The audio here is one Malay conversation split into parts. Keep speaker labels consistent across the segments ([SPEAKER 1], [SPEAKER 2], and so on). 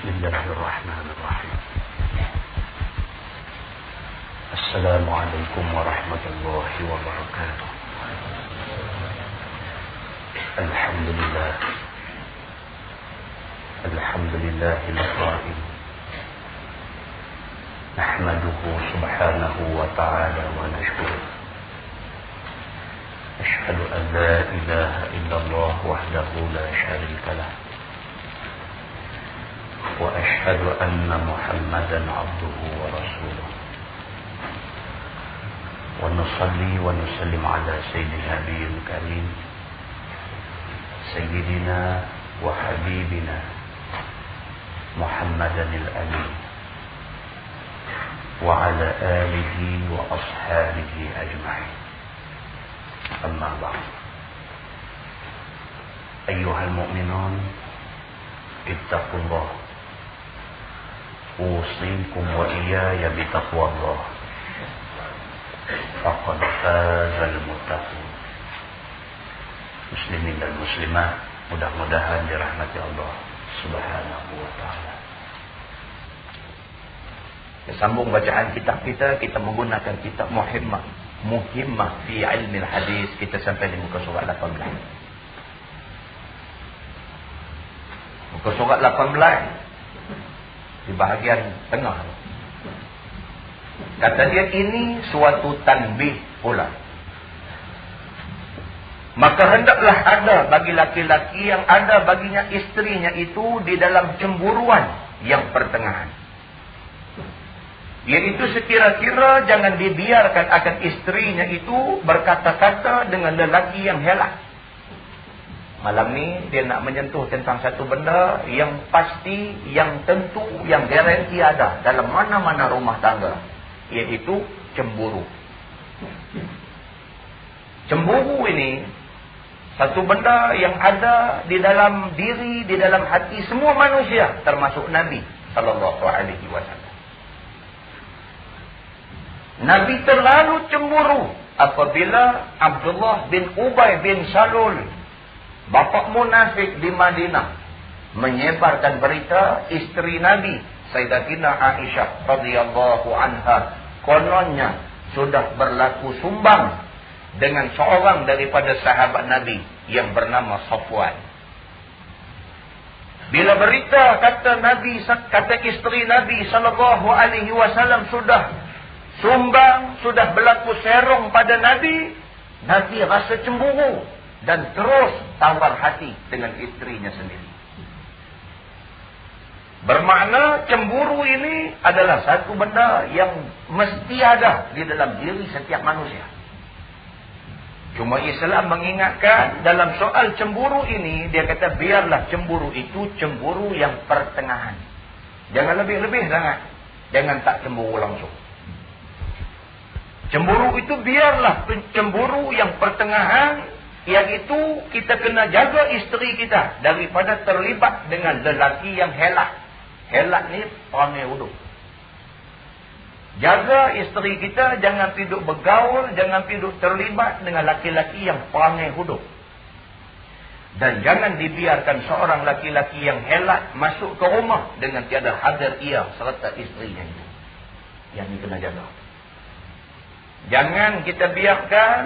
[SPEAKER 1] بسم الله الرحمن الرحيم. السلام عليكم ورحمة الله وبركاته. الحمد لله. الحمد لله القائم نحمده سبحانه وتعالى ونشكره. أشهد أن لا إله إلا الله وحده لا شريك له. وأشهد أن محمدا عبده ورسوله. ونصلي ونسلم على سيد النبي الكريم سيدنا وحبيبنا محمدا الأمين وعلى آله وأصحابه أجمعين. أما بعد أيها المؤمنون اتقوا الله أوصيكم وإياي بتقوى الله فقد فاز المتقون muslimin dan muslimat mudah-mudahan dirahmati Allah Subhanahu wa taala. Sambung bacaan kitab kita kita menggunakan kitab Muhimmah Muhimmah fi ilmi hadis kita sampai di muka surat 18. Muka surat 18 di bahagian tengah. Kata dia ini suatu tanbih pula. Maka hendaklah ada bagi laki-laki yang ada baginya istrinya itu di dalam cemburuan yang pertengahan. Iaitu sekira-kira jangan dibiarkan akan istrinya itu berkata-kata dengan lelaki yang helak. Malam ni dia nak menyentuh tentang satu benda yang pasti, yang tentu, yang garanti ada dalam mana-mana rumah tangga. Iaitu cemburu. Cemburu ini satu benda yang ada di dalam diri, di dalam hati semua manusia termasuk Nabi sallallahu alaihi wasallam. Nabi terlalu cemburu apabila Abdullah bin Ubay bin Salul bapa munafik di Madinah menyebarkan berita isteri Nabi Sayyidatina Aisyah radhiyallahu anha kononnya sudah berlaku sumbang dengan seorang daripada sahabat Nabi yang bernama Safwan. Bila berita kata Nabi kata isteri Nabi sallallahu alaihi wasallam sudah sumbang, sudah berlaku serong pada Nabi, Nabi rasa cemburu dan terus tawar hati dengan istrinya sendiri. Bermakna cemburu ini adalah satu benda yang mesti ada di dalam diri setiap manusia. Cuma Islam mengingatkan dalam soal cemburu ini, dia kata biarlah cemburu itu cemburu yang pertengahan. Jangan lebih-lebih sangat. Jangan tak cemburu langsung. Cemburu itu biarlah cemburu yang pertengahan, iaitu kita kena jaga isteri kita daripada terlibat dengan lelaki yang helak. Helak ni perangai huduk. Jaga isteri kita jangan piduk bergaul, jangan piduk terlibat dengan laki-laki yang perangai huduk. Dan jangan dibiarkan seorang laki-laki yang helat masuk ke rumah dengan tiada hadir ia serta isterinya itu. Yang ini kena jaga. Jangan kita biarkan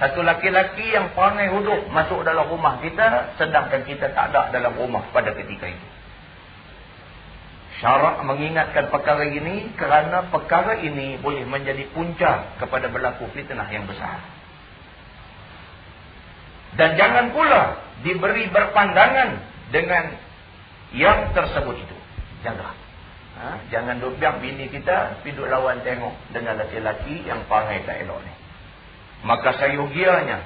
[SPEAKER 1] satu laki-laki yang perangai huduk masuk dalam rumah kita sedangkan kita tak ada dalam rumah pada ketika itu. Syarak mengingatkan perkara ini kerana perkara ini boleh menjadi punca kepada berlaku fitnah yang besar. Dan jangan pula diberi berpandangan dengan yang tersebut itu. Jaga. Ha? Jangan biar bini kita piduk lawan tengok dengan laki-laki yang pangai tak elok ni. Maka sayugianya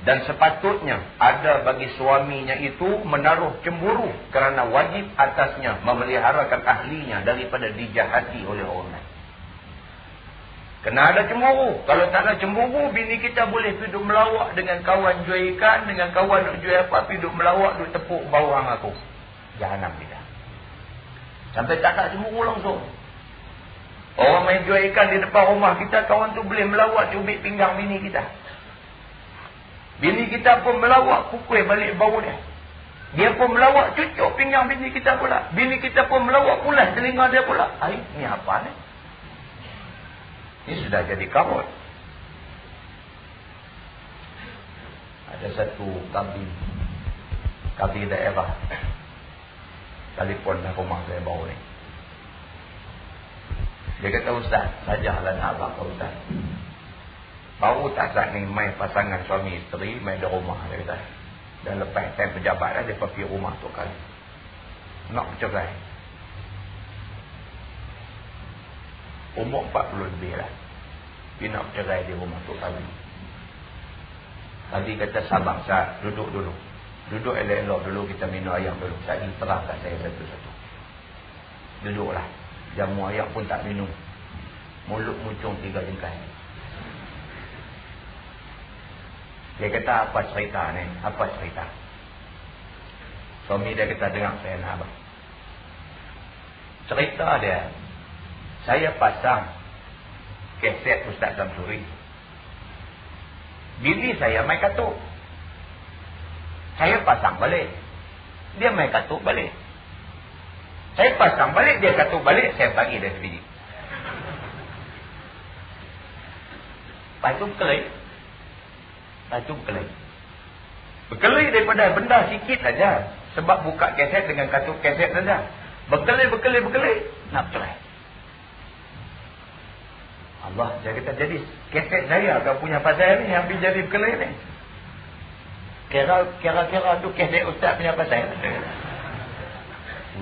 [SPEAKER 1] dan sepatutnya ada bagi suaminya itu menaruh cemburu kerana wajib atasnya memeliharakan ahlinya daripada dijahati oleh orang lain. Kena ada cemburu. Kalau tak ada cemburu, bini kita boleh duduk melawak dengan kawan jual ikan, dengan kawan duduk jual apa, duduk melawak, duduk tepuk bawang aku. Jahanam kita. Sampai tak ada cemburu langsung. Orang main jual ikan di depan rumah kita, kawan tu boleh melawak cubit pinggang bini kita. Bini kita pun melawak pukul balik bau dia. Dia pun melawak cucuk pinggang bini kita pula. Bini kita pun melawak pula telinga dia pula. Ay, ni apa ni? Ini sudah jadi karut. Ada satu kambing. Kambing daerah. Telefon dah rumah saya baru ni. Dia kata, Ustaz, sajalah nak abang Ustaz. Baru tak saat ni main pasangan suami isteri, main di rumah. Dia kata, dan lepas time pejabat dah, dia pergi rumah tu kali. Nak bercerai. Umur 40 lebih lah. Dia nak bercerai di rumah tu kali. Tadi kata sabar saat duduk dulu. Duduk elok-elok dulu kita minum ayam dulu. Tadi terangkan saya satu-satu. Duduklah. Jamu ayam pun tak minum. Mulut muncung tiga jengkai. Dia kata apa cerita ni? Apa cerita? Suami dia kata dengar saya nak apa? Cerita dia. Saya pasang keset Ustaz Samsuri. Bini saya main katuk. Saya pasang balik. Dia main katuk balik. Saya pasang balik, dia katuk balik, saya bagi dia sebiji. Lepas tu kelik. Itu berkelahi. Berkelahi daripada benda sikit saja. Sebab buka keset dengan katuk keset saja. Berkelahi, berkelahi, berkelahi. Nak bercerai. Allah, dia kata jadi keset saya kau punya pasal ni yang pergi jadi berkelahi ni. Kira-kira tu keset ustaz punya pasal.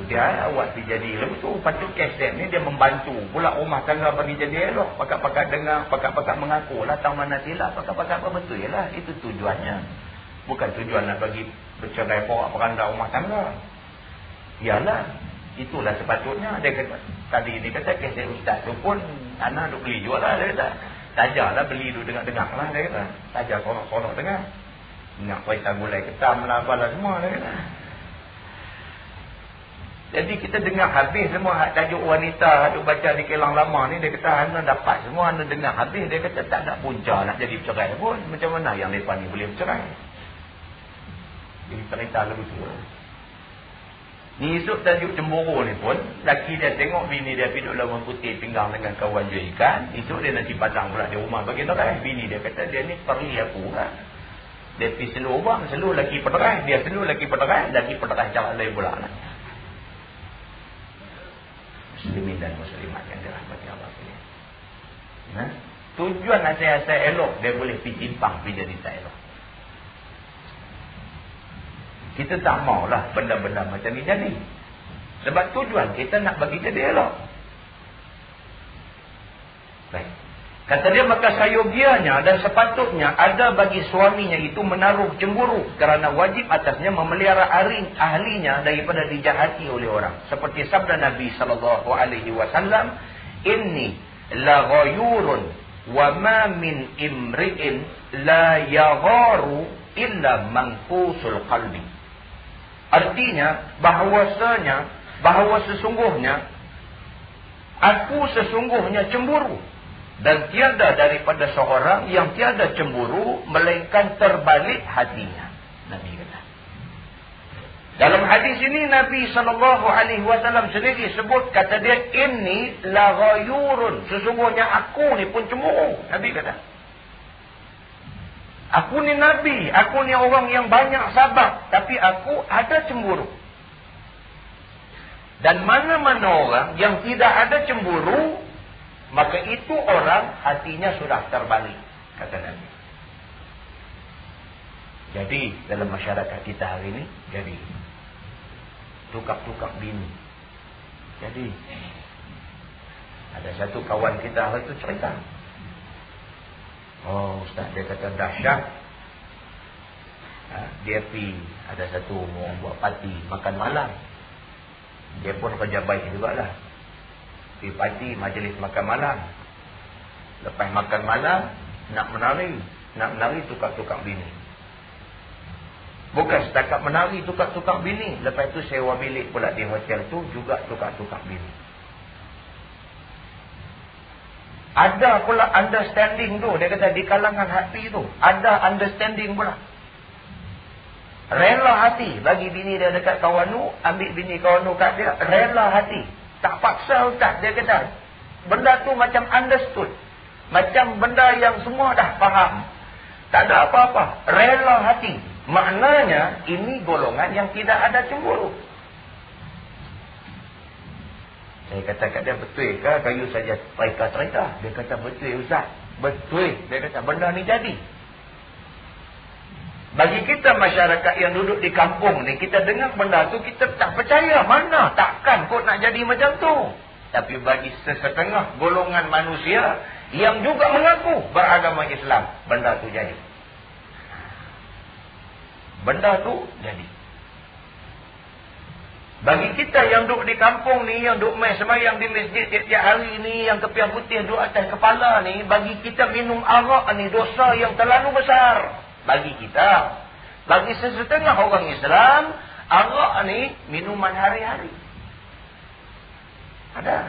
[SPEAKER 1] Dia awak pergi jadi Lepas tu patut keset ni dia membantu Pula rumah tangga bagi jadi elok. Pakat-pakat dengar Pakat-pakat mengaku lah Tahu mana silap Pakat-pakat apa betul lah. Itu tujuannya. Bukan tujuan nak bagi Bercerai porak peranda rumah tangga. Yalah Itulah sepatutnya. Dia kata Tadi ni kata keset ustaz tu pun Anak duk beli jual lah Dia kata. Tajarlah beli duk dengar-dengar lah Dia kata. Tajar korok-korok dengar. Ingat kuasa gulai ketam lah Apalah semua Dia kata jadi kita dengar habis semua tajuk wanita Haduk baca di kelang lama ni Dia kata anda dapat semua anda dengar habis. Dia kata tak ada punca nak jadi bercerai pun. Macam mana yang mereka ni boleh bercerai? Jadi cerita lebih tua. Ni esok tajuk cemburu ni pun Laki dia tengok bini dia duduk lama putih pinggang dengan kawan jual ikan. Esok dia nanti pasang pula di rumah bagi nerai Bini dia kata dia ni perli aku kan Dia pergi seluruh orang Seluruh laki pederai Dia seluruh laki pederai Laki pederai cara lain pula. lah muslimin dan muslimat yang dirahmati Allah sekalian. Nah, tujuan nasihat-nasihat elok dia boleh pergi timpang pergi jadi tak elok. Kita tak maulah benda-benda macam ni jadi. Sebab tujuan kita nak bagi jadi elok. Baik. Kata dia maka sayogianya dan sepatutnya ada bagi suaminya itu menaruh cemburu kerana wajib atasnya memelihara ahlinya daripada dijahati oleh orang. Seperti sabda Nabi wasallam, "Inni la ghayurun wa ma min imri'in la yagharu illa manqusul qalbi." Artinya bahawasanya bahawa sesungguhnya aku sesungguhnya cemburu dan tiada daripada seorang yang tiada cemburu melainkan terbalik hatinya. Nabi kata. Dalam hadis ini Nabi SAW sendiri sebut kata dia ini la ghayurun. Sesungguhnya aku ni pun cemburu. Nabi kata. Aku ni Nabi. Aku ni orang yang banyak sabar. Tapi aku ada cemburu. Dan mana-mana orang yang tidak ada cemburu maka itu orang hatinya sudah terbalik kata Nabi. Jadi dalam masyarakat kita hari ini jadi tukar-tukar bini. Jadi ada satu kawan kita hari itu cerita. Oh ustaz dia kata dahsyat. Ha, dia pi ada satu mau buat parti makan malam. Dia pun kerja baik juga lah Pergi parti majlis makan malam. Lepas makan malam, nak menari. Nak menari tukar-tukar bini. Bukan setakat menari tukar-tukar bini. Lepas tu sewa bilik pula di hotel tu juga tukar-tukar bini. Ada pula understanding tu. Dia kata di kalangan hati tu. Ada understanding pula. Rela hati bagi bini dia dekat kawan tu, ambil bini kawan tu kat dia, rela hati. Tak paksa ustaz, dia kata. Benda tu macam understood. Macam benda yang semua dah faham. Tak ada apa-apa. Rela hati. Maknanya, ini golongan yang tidak ada cemburu. Saya kata kat dia, betul ke kayu saja cerita-cerita? Dia kata, betul Ustaz. Betul. Dia kata, benda ni jadi. Bagi kita masyarakat yang duduk di kampung ni, kita dengar benda tu, kita tak percaya. Mana? Takkan kot nak jadi macam tu. Tapi bagi sesetengah golongan manusia yang juga mengaku beragama Islam, benda tu jadi. Benda tu jadi. Bagi kita yang duduk di kampung ni, yang duduk main semayang di masjid tiap-tiap hari ni, yang kepiah putih duduk atas kepala ni, bagi kita minum arak ni dosa yang terlalu besar bagi kita. Bagi sesetengah orang Islam, arak ni minuman hari-hari. Ada.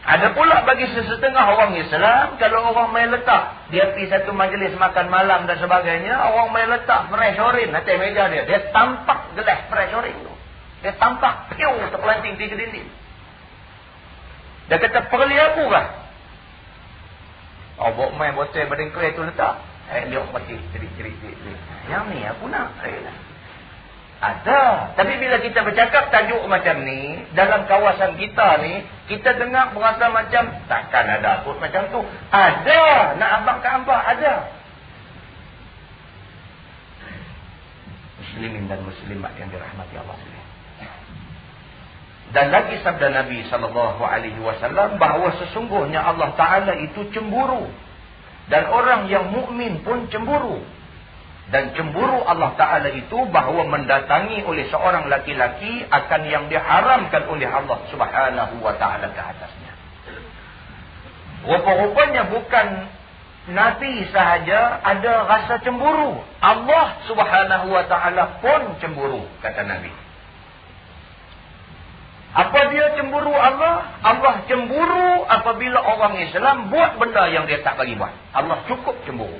[SPEAKER 1] Ada pula bagi sesetengah orang Islam, kalau orang main letak, dia pergi satu majlis makan malam dan sebagainya, orang main letak fresh orange atas meja dia. Dia tampak gelas fresh orange tu. Dia tampak piu terpelanting di dinding. Dia kata, perli aku kah? Oh, bawa main botol badan kau tu letak. Eh, liok mati. Cerit-cerit. Yang ni aku nak. Eh, ada. Tapi bila kita bercakap tajuk macam ni, dalam kawasan kita ni, kita dengar berasa macam, takkan ada kot macam tu. Ada. Nak abang ke abang, ada. Muslimin dan muslimat yang dirahmati Allah SWT. Dan lagi sabda Nabi sallallahu alaihi wasallam bahawa sesungguhnya Allah Taala itu cemburu. Dan orang yang mukmin pun cemburu. Dan cemburu Allah Taala itu bahawa mendatangi oleh seorang laki-laki akan yang diharamkan oleh Allah Subhanahu wa taala ke atasnya. Rupa-rupanya bukan Nabi sahaja ada rasa cemburu. Allah Subhanahu wa taala pun cemburu kata Nabi. Apa dia cemburu Allah? Allah cemburu apabila orang Islam buat benda yang dia tak bagi buat. Allah cukup cemburu.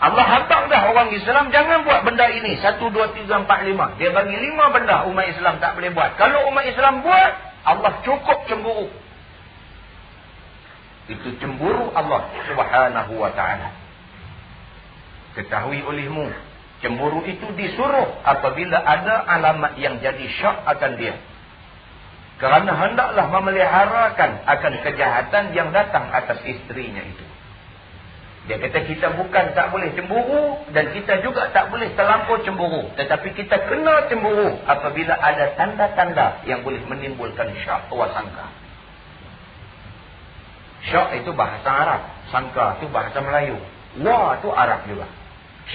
[SPEAKER 1] Allah hantar dah orang Islam jangan buat benda ini. Satu, dua, tiga, empat, lima. Dia bagi lima benda umat Islam tak boleh buat. Kalau umat Islam buat, Allah cukup cemburu. Itu cemburu Allah subhanahu wa ta'ala. Ketahui olehmu Cemburu itu disuruh apabila ada alamat yang jadi syak akan dia. Kerana hendaklah memeliharakan akan kejahatan yang datang atas istrinya itu. Dia kata kita bukan tak boleh cemburu dan kita juga tak boleh terlampau cemburu. Tetapi kita kena cemburu apabila ada tanda-tanda yang boleh menimbulkan syak wasangka. Syak itu bahasa Arab. Sangka itu bahasa Melayu. Wa itu Arab juga.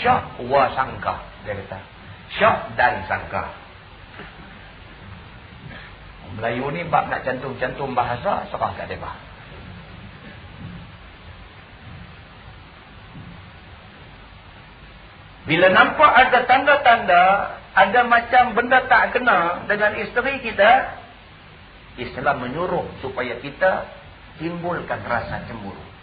[SPEAKER 1] Syak wa sangka. Dia kata. Syak dan sangka. Melayu ni bab nak cantum-cantum bahasa, serah kat dia. Bila nampak ada tanda-tanda, ada macam benda tak kena dengan isteri kita, Islam menyuruh supaya kita timbulkan rasa cemburu.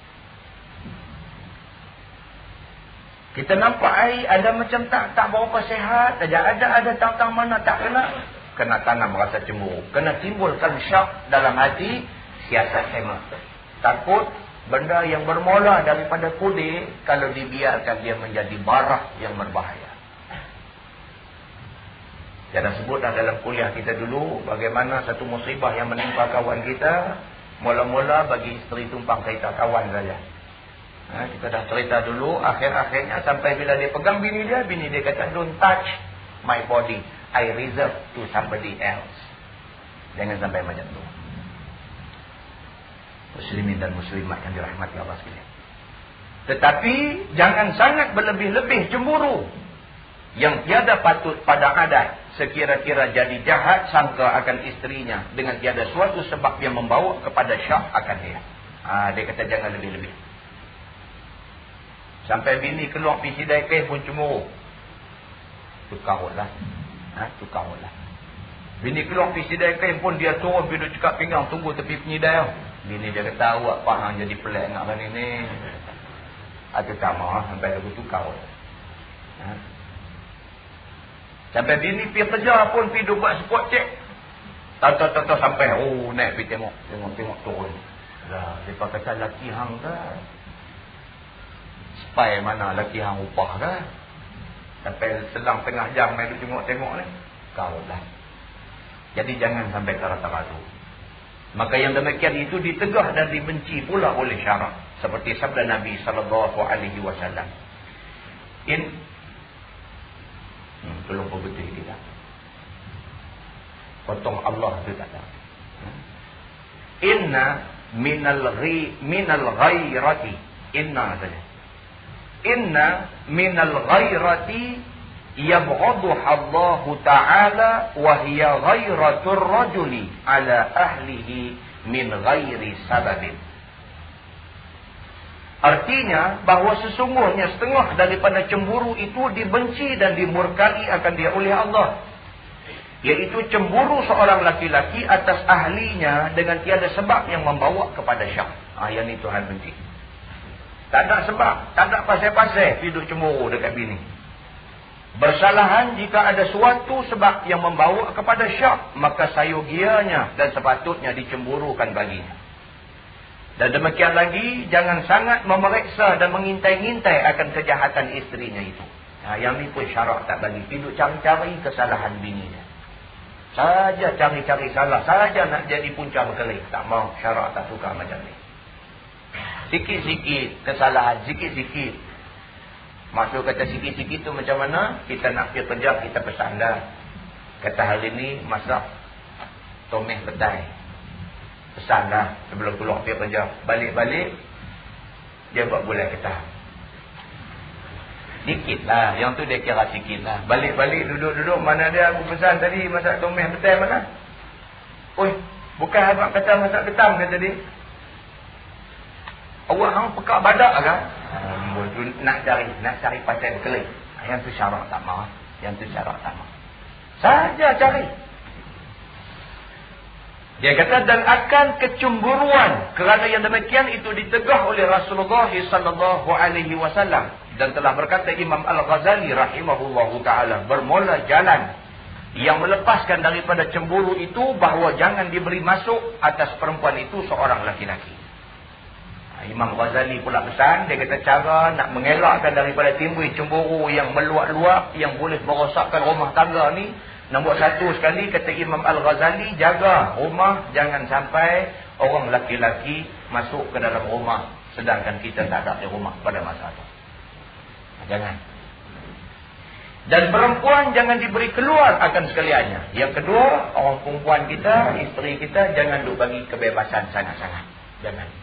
[SPEAKER 1] Kita nampak air ada macam tak tak berapa sehat saja. Ada ada tang-tang mana tak kena. Kena tanam rasa cemburu. Kena timbulkan syak dalam hati siasat hema. Takut benda yang bermula daripada kudir kalau dibiarkan dia menjadi barah yang berbahaya. Jangan sebut dalam kuliah kita dulu bagaimana satu musibah yang menimpa kawan kita. Mula-mula bagi isteri tumpang kereta kawan saja. Ha, kita dah cerita dulu, akhir-akhirnya sampai bila dia pegang bini dia, bini dia kata, don't touch my body. I reserve to somebody else. Jangan sampai macam tu. Muslimin dan muslimat yang dirahmati Allah sekalian. Tetapi, jangan sangat berlebih-lebih cemburu. Yang tiada patut pada adat. Sekira-kira jadi jahat sangka akan istrinya. Dengan tiada suatu sebab yang membawa kepada syak akan dia. Ha, dia kata jangan lebih-lebih. Sampai bini keluar pergi sidai kain pun cemburu. Tukarlah. Ha? Tukarlah. Bini keluar pergi sidai kain pun dia turun pergi cekap pinggang tunggu tepi penyidai. Bini dia kata awak faham jadi pelik nak kan ini. Atau mahu sampai lagu tu kau. Ha? Sampai bini pergi kerja pun pergi buat spot check. Tahu-tahu sampai. Oh naik pergi tengok. Tengok-tengok turun. Lah, mereka kata laki hang kan. Spy mana laki hang upah kan. Sampai selang tengah jam main tengok-tengok ni. Kau lah. Jadi jangan sampai ke rata-rata. Maka yang demikian itu ditegah dan dibenci pula oleh syarak. Seperti sabda Nabi SAW. In hmm, tolong perbetul kita. Potong Allah itu kata. Hmm. Inna minal ghi minal ghairati. Inna saja. Inna minal ghairati yabghadha Allah Ta'ala wa hiya ghairatur rajuli ala ahlihi min ghairi sababin. Artinya bahawa sesungguhnya setengah daripada cemburu itu dibenci dan dimurkai akan dia oleh Allah. Iaitu cemburu seorang laki-laki atas ahlinya dengan tiada sebab yang membawa kepada syak. Ah, yang ini Tuhan benci. Tak ada sebab. Tak ada pasal-pasal hidup cemburu dekat bini. Bersalahan jika ada suatu sebab yang membawa kepada syak, maka sayogianya dan sepatutnya dicemburukan baginya. Dan demikian lagi, jangan sangat memeriksa dan mengintai-intai akan kejahatan istrinya itu. Ha, yang ni pun syarak tak bagi. Hidup cari-cari kesalahan bininya. Saja cari-cari salah. Saja nak jadi punca berkelih. Tak mau syarak tak suka macam ni. Sikit-sikit kesalahan. Sikit-sikit Maksud kata sikit-sikit tu macam mana? Kita nak pergi kerja, kita pesan dah. Kata hari ni masak tomeh petai. Pesan dah sebelum keluar pergi kerja. Balik-balik, dia buat bulan kita. Dikit lah. Yang tu dia kira sikit lah. Balik-balik, duduk-duduk. Mana dia aku pesan tadi masak tomeh petai mana? Oi, bukan abang kata masak ketam kata dia. Awak hang pekak badak kan? nak cari, nak cari pasal berkelik. Yang tu syarat tak mahu. Yang tu syarat tak mahu. Saja cari. Dia kata dan akan kecemburuan kerana yang demikian itu ditegah oleh Rasulullah wasallam dan telah berkata Imam Al-Ghazali rahimahullahu taala bermula jalan yang melepaskan daripada cemburu itu bahawa jangan diberi masuk atas perempuan itu seorang laki-laki. Imam Ghazali pula pesan, dia kata cara nak mengelakkan daripada timbul cemburu yang meluap-luap, yang boleh merosakkan rumah tangga ni, nombor satu sekali, kata Imam Al-Ghazali, jaga rumah, jangan sampai orang laki-laki masuk ke dalam rumah, sedangkan kita tak ada di rumah pada masa itu. Jangan. Dan perempuan jangan diberi keluar akan sekaliannya. Yang kedua, orang perempuan kita, isteri kita, jangan duk bagi kebebasan sangat-sangat. Jangan.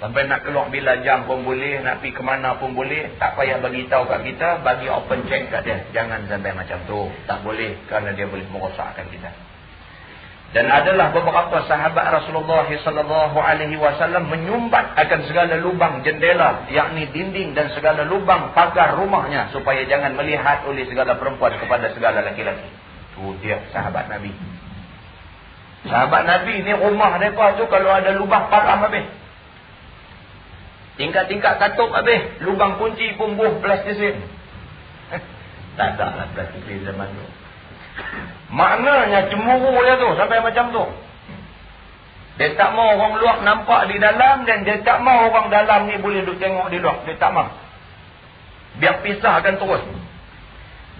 [SPEAKER 1] Sampai nak keluar bila jam pun boleh, nak pergi ke mana pun boleh. Tak payah bagi tahu kat kita, bagi open check kat dia. Jangan sampai macam tu. Tak boleh kerana dia boleh merosakkan kita. Dan adalah beberapa sahabat Rasulullah sallallahu alaihi wasallam menyumbat akan segala lubang jendela, yakni dinding dan segala lubang pagar rumahnya supaya jangan melihat oleh segala perempuan kepada segala laki-laki. Tu dia sahabat Nabi. Sahabat Nabi ni rumah mereka tu kalau ada lubang pagar habis. Tingkat-tingkat katup habis. Lubang kunci pun buh plastisin. tak ada lah plastisin zaman tu. Maknanya cemburu dia tu sampai macam tu. Dia tak mau orang luar nampak di dalam dan dia tak mau orang dalam ni boleh duduk tengok di luar. Dia tak mau. Biar pisahkan terus.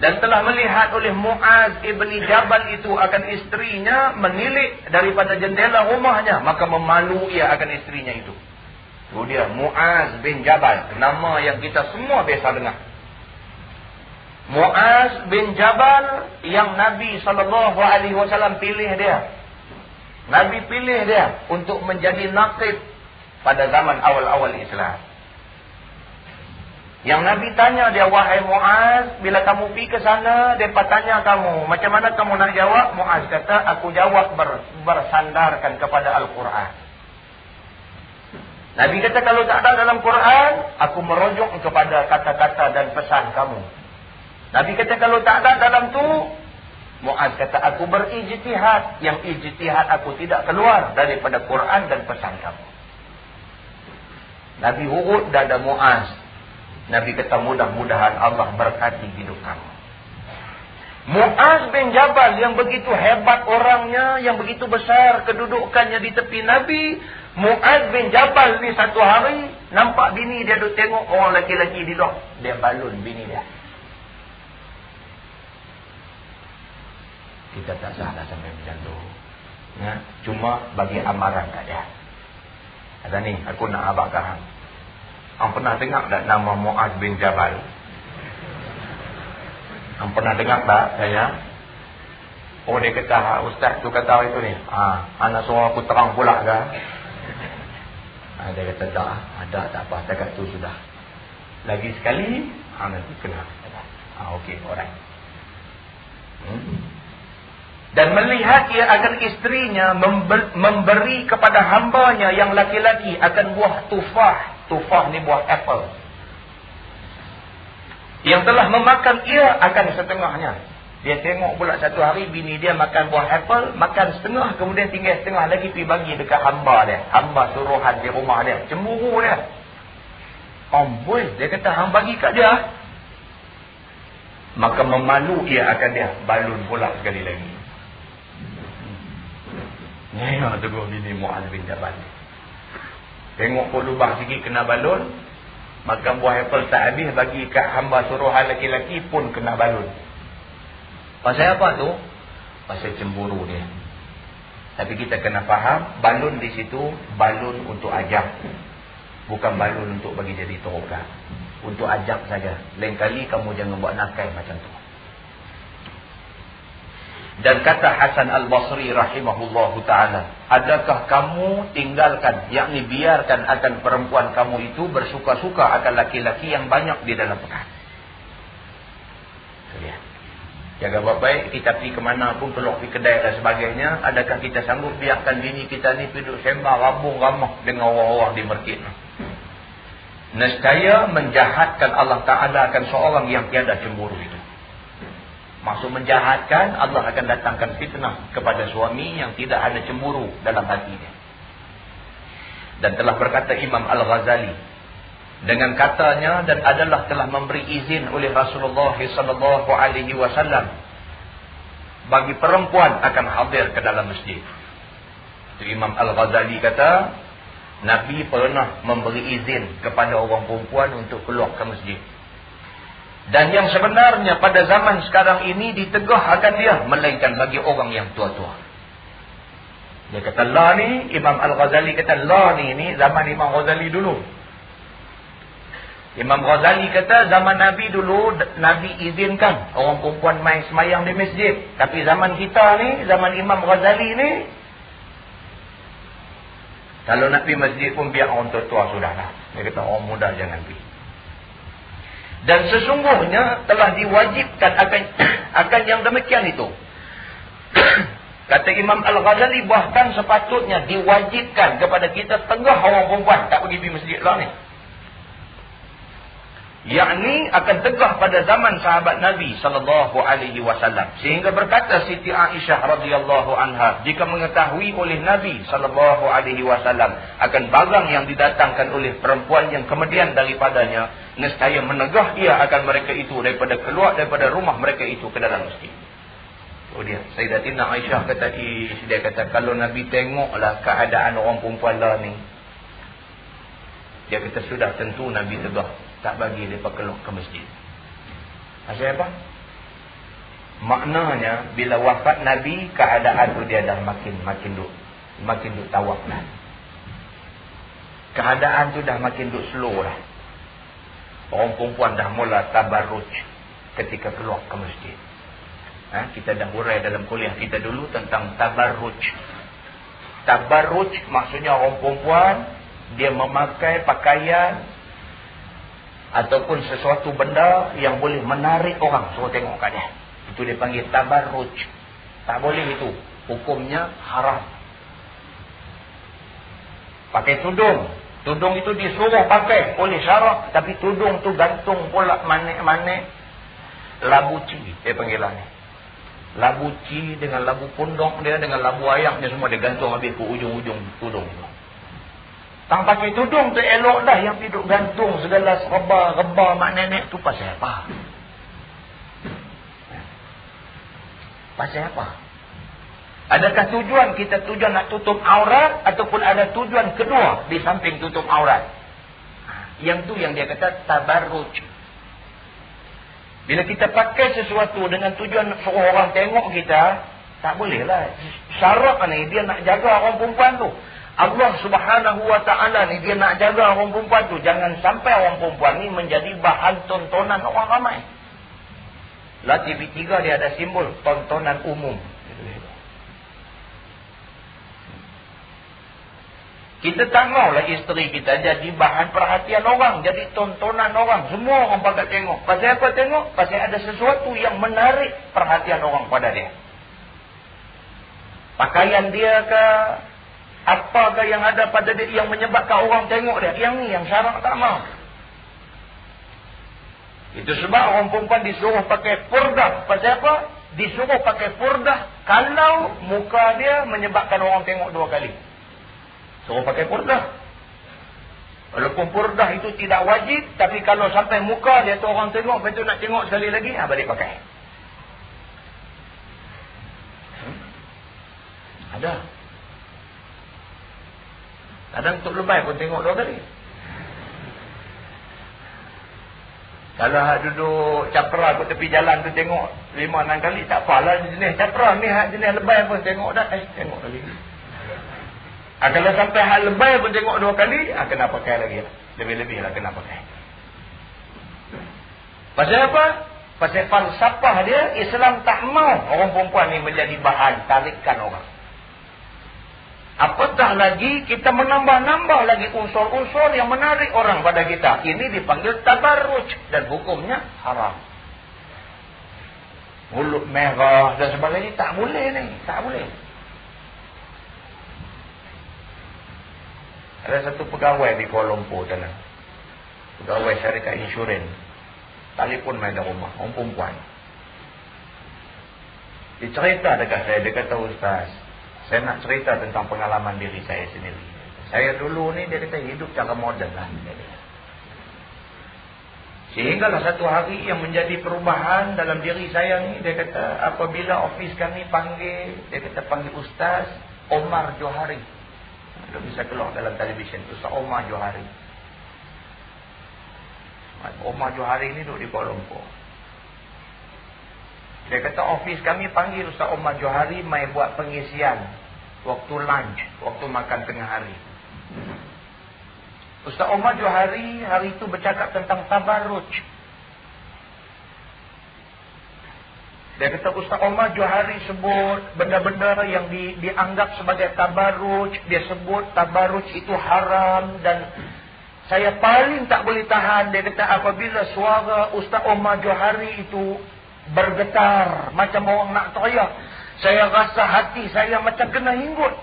[SPEAKER 1] Dan telah melihat oleh Mu'az ibni Jabal itu akan istrinya menilik daripada jendela rumahnya. Maka memalu ia akan istrinya itu. Itu dia Muaz bin Jabal. Nama yang kita semua biasa dengar. Muaz bin Jabal yang Nabi SAW pilih dia. Nabi pilih dia untuk menjadi naqib pada zaman awal-awal Islam. Yang Nabi tanya dia, wahai Muaz, bila kamu pergi ke sana, mereka tanya kamu, macam mana kamu nak jawab? Muaz kata, aku jawab ber, bersandarkan kepada Al-Quran. Nabi kata kalau tak ada dalam Quran, aku merujuk kepada kata-kata dan pesan kamu. Nabi kata kalau tak ada dalam tu, Muaz kata aku berijtihad, yang ijtihad aku tidak keluar daripada Quran dan pesan kamu. Nabi urut dada Muaz. Nabi kata mudah-mudahan Allah berkati hidup kamu. Muaz bin Jabal yang begitu hebat orangnya, yang begitu besar kedudukannya di tepi Nabi. Muaz bin Jabal ni satu hari nampak bini dia duduk tengok orang lelaki-lelaki di luar. Dia balun bini dia. Kita tak salah sampai macam tu. Ya? Cuma bagi amaran tak ada. Kata ni, aku nak abak kahang. Ang pernah dengar tak nama Muaz bin Jabal? Ang pernah dengar tak saya? Oh dia kata, ha, Ustaz tu kata itu ni. Ah, ha, anak suruh aku terang pula ke? Ha, dia kata, tak, ada tak apa. Kata tu sudah. Lagi sekali, ha, nanti kena. Ah, okey, alright. Hmm? dan melihat ia akan istrinya memberi kepada hambanya yang laki-laki akan buah tufah. Tufah ni buah apple. Yang telah memakan ia akan setengahnya. Dia tengok pula satu hari bini dia makan buah apple, makan setengah, kemudian tinggal setengah lagi pergi bagi dekat hamba dia. Hamba suruhan di rumah dia. Cemburu dia. Amboi, dia kata hang bagi kat dia. Maka memalu ia akan dia balun pula sekali lagi. Nengok teguh bini Mu'ad bin Jabal. Tengok kok lubang sikit kena balun. Makan buah apple tak habis bagi kat hamba suruhan lelaki-lelaki pun kena balun. Pasal apa tu? Pasal cemburu dia. Tapi kita kena faham, balun di situ, balun untuk ajak. Bukan balun untuk bagi jadi teroka. Untuk ajak saja. Lain kali kamu jangan buat nakai macam tu. Dan kata Hasan Al-Basri rahimahullahu ta'ala. Adakah kamu tinggalkan, yakni biarkan akan perempuan kamu itu bersuka-suka akan laki-laki yang banyak di dalam pekan. Ya. Jaga baik-baik, kita pergi ke mana pun, keluar pergi kedai dan sebagainya. Adakah kita sanggup biarkan bini kita ni duduk sembah, rabung, ramah dengan orang-orang di masjid. Nescaya menjahatkan Allah Ta'ala akan seorang yang tiada cemburu itu. Maksud menjahatkan Allah akan datangkan fitnah kepada suami yang tidak ada cemburu dalam hatinya. Dan telah berkata Imam Al-Ghazali dengan katanya dan adalah telah memberi izin oleh Rasulullah sallallahu alaihi wasallam bagi perempuan akan hadir ke dalam masjid. Itu Imam Al-Ghazali kata Nabi pernah memberi izin kepada orang perempuan untuk keluar ke masjid. Dan yang sebenarnya pada zaman sekarang ini ditegah akan dia. Melainkan bagi orang yang tua-tua. Dia kata la ni, Imam Al-Ghazali kata la ni, ni zaman Imam Ghazali dulu. Imam Ghazali kata zaman Nabi dulu, Nabi izinkan orang perempuan main semayang di masjid. Tapi zaman kita ni, zaman Imam Ghazali ni, kalau nak pergi masjid pun biar orang tua-tua sudah lah. Dia kata orang muda jangan pergi. Dan sesungguhnya telah diwajibkan akan akan yang demikian itu. Kata Imam Al-Ghazali bahkan sepatutnya diwajibkan kepada kita tengah orang perempuan tak pergi di masjid lah ni yakni akan tegah pada zaman sahabat Nabi sallallahu alaihi wasallam. Sehingga berkata Siti Aisyah radhiyallahu anha jika mengetahui oleh Nabi sallallahu alaihi wasallam akan barang yang didatangkan oleh perempuan yang kemudian daripadanya nescaya menegah ia akan mereka itu daripada keluar daripada rumah mereka itu ke dalam masjid. Oh dia, Sayyidatina Aisyah kata, dia kata, kalau Nabi tengoklah keadaan orang perempuan lah ni. Dia kata, sudah tentu Nabi tegah tak bagi mereka keluar ke masjid. Asal apa? Maknanya bila wafat Nabi keadaan tu dia dah makin makin duk makin duk tawaf lah. Keadaan tu dah makin duk slow lah. Orang perempuan dah mula tabarruj ketika keluar ke masjid. Ha? Kita dah urai dalam kuliah kita dulu tentang tabarruj. Tabarruj maksudnya orang perempuan dia memakai pakaian ataupun sesuatu benda yang boleh menarik orang suruh tengok kat dia. Itu dia panggil tabarruj. Tak boleh itu. Hukumnya haram. Pakai tudung. Tudung itu disuruh pakai oleh syarak. Tapi tudung tu gantung pula manik-manik. Labuci. Dia panggil ni. Labuci dengan labu pundok dia. Dengan labu ayam dia semua dia gantung habis ke ujung-ujung tudung tu. Tang pakai tudung tu elok dah yang hidup gantung segala reba-reba mak nenek tu pasal apa? Pasal apa? Adakah tujuan kita tujuan nak tutup aurat ataupun ada tujuan kedua di samping tutup aurat? Yang tu yang dia kata tabarruj. Bila kita pakai sesuatu dengan tujuan suruh orang tengok kita, tak boleh lah. Syarat ni dia nak jaga orang perempuan tu. Allah subhanahu wa ta'ala ni dia nak jaga orang perempuan tu. Jangan sampai orang perempuan ni menjadi bahan tontonan orang ramai. Lah TV3 dia ada simbol tontonan umum. Kita tak maulah isteri kita jadi bahan perhatian orang. Jadi tontonan orang. Semua orang pakai tengok. Pasal apa tengok? Pasal ada sesuatu yang menarik perhatian orang pada dia. Pakaian dia ke Apakah yang ada pada dia yang menyebabkan orang tengok dia? Yang ni yang syarak tak mau. Itu sebab orang perempuan disuruh pakai purdah. Pasal apa? Disuruh pakai purdah kalau muka dia menyebabkan orang tengok dua kali. Suruh pakai purdah. Walaupun purdah itu tidak wajib. Tapi kalau sampai muka dia tu orang tengok. Lepas tu nak tengok sekali lagi. Ha, balik pakai. Hmm? Ada. Kadang untuk lebay pun tengok dua kali. Kalau hak duduk capra ke tepi jalan tu tengok lima enam kali tak apalah jenis capra ni hak jenis lebay pun tengok dah eh tengok lagi. Ha, kalau sampai hak lebay pun tengok dua kali ha, kena pakai lagi lah. Lebih-lebih lah kena pakai. Pasal apa? Pasal falsafah dia Islam tak mau orang perempuan ni menjadi bahan tarikan orang. Apatah lagi kita menambah-nambah lagi unsur-unsur yang menarik orang pada kita. Ini dipanggil tabarruj dan hukumnya haram. Mulut merah dan sebagainya tak boleh ni, tak boleh. Ada satu pegawai di Kuala Lumpur sana. Pegawai syarikat insurans. Telefon main ke rumah, orang perempuan. Dia cerita dekat saya, dia kata Ustaz, saya nak cerita tentang pengalaman diri saya sendiri. Saya dulu ni dia kata hidup cara moden lah. Sehinggalah satu hari yang menjadi perubahan dalam diri saya ni. Dia kata apabila ofis kami panggil. Dia kata panggil Ustaz Omar Johari. Dia bisa keluar dalam televisyen. Ustaz Omar Johari. Omar Johari ni duduk di Kuala Lumpur. Dia kata ofis kami panggil Ustaz Omar Johari. Mai buat pengisian waktu lunch, waktu makan tengah hari. Ustaz Omar Johari hari itu bercakap tentang tabarruj. Dia kata Ustaz Omar Johari sebut benda-benda yang di, dianggap sebagai tabarruj. Dia sebut tabarruj itu haram dan saya paling tak boleh tahan. Dia kata apabila suara Ustaz Omar Johari itu bergetar macam orang nak teriak. Saya rasa hati saya macam kena hinggut.